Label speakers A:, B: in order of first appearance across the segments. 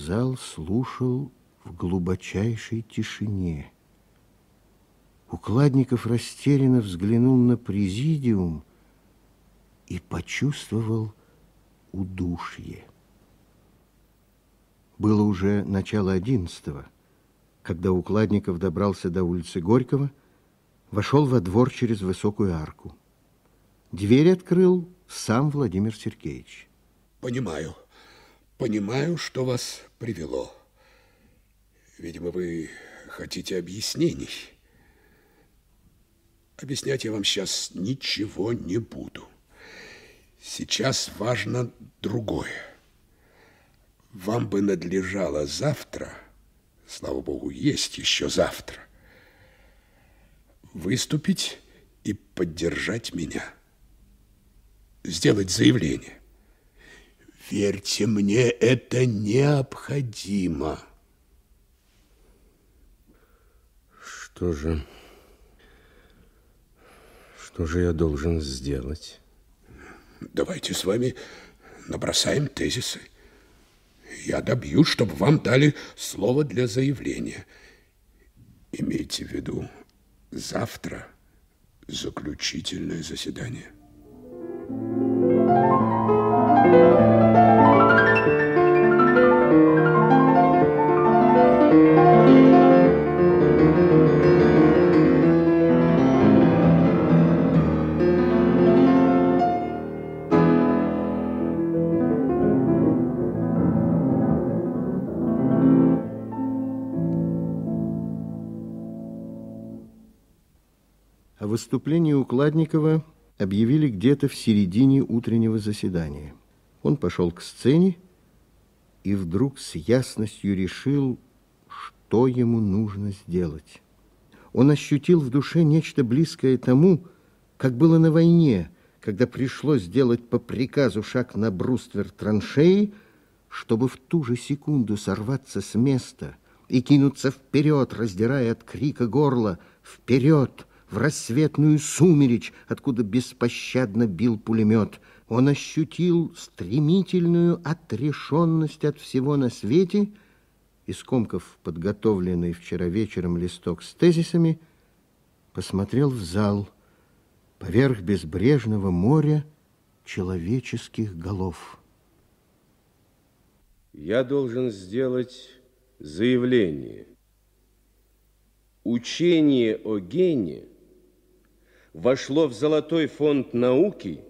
A: зал слушал в глубочайшей тишине. Укладников растерянно взглянул на президиум и почувствовал удушье. Было уже начало одиннадцатого, когда Укладников добрался до улицы Горького, вошел во двор через высокую арку. Дверь открыл сам Владимир Сергеевич.
B: Понимаю, понимаю, что вас привело. Видимо, вы хотите объяснений. Объяснять я вам сейчас ничего не буду. Сейчас важно другое. Вам бы надлежало завтра, слава богу, есть еще завтра, выступить и поддержать меня. Сделать заявление. Верьте мне, это необходимо.
A: Что же... Что же я должен сделать?
B: Давайте с вами набросаем тезисы. Я добьюсь, чтобы вам дали слово для заявления. Имейте в виду, завтра заключительное заседание.
A: Выступлении Укладникова объявили где-то в середине утреннего заседания. Он пошел к сцене и вдруг с ясностью решил, что ему нужно сделать. Он ощутил в душе нечто близкое тому, как было на войне, когда пришлось сделать по приказу шаг на бруствер траншеи, чтобы в ту же секунду сорваться с места и кинуться вперед, раздирая от крика горло «Вперед!» В рассветную сумеречь, откуда беспощадно бил пулемет. Он ощутил стремительную отрешенность от всего на свете и, скомкав подготовленный вчера вечером листок с тезисами, посмотрел в зал поверх безбрежного моря человеческих голов.
C: Я должен сделать заявление. Учение о гении вошло в золотой фонд науки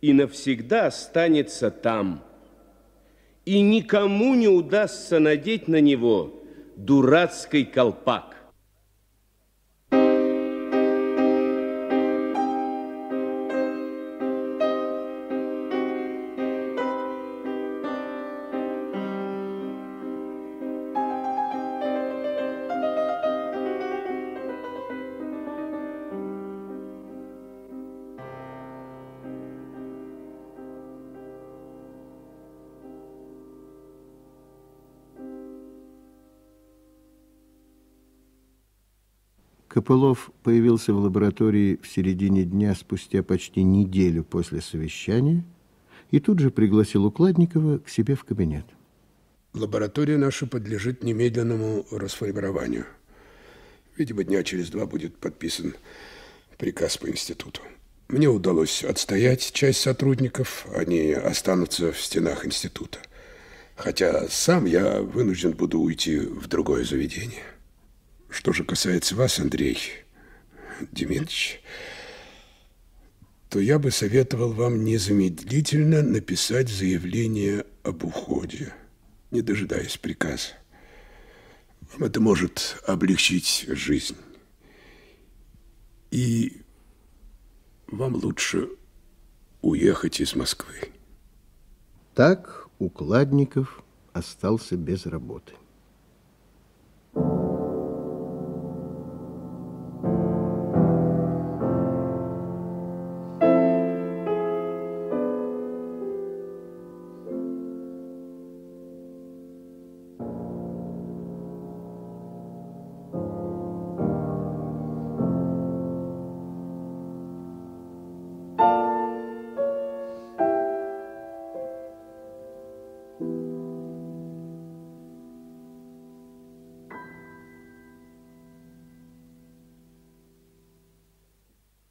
C: и навсегда останется там. И никому не удастся надеть на него дурацкий колпак.
A: Копылов появился в лаборатории в середине дня спустя почти неделю после совещания и тут же пригласил Укладникова к себе в кабинет.
B: Лаборатория наша подлежит немедленному расформированию. Видимо, дня через два будет подписан приказ по институту. Мне удалось отстоять часть сотрудников, они останутся в стенах института. Хотя сам я вынужден буду уйти в другое заведение. Что же касается вас, Андрей Демидович, то я бы советовал вам незамедлительно написать заявление об уходе, не дожидаясь приказа. Вам это может облегчить жизнь. И вам лучше уехать из Москвы.
A: Так Укладников остался без работы.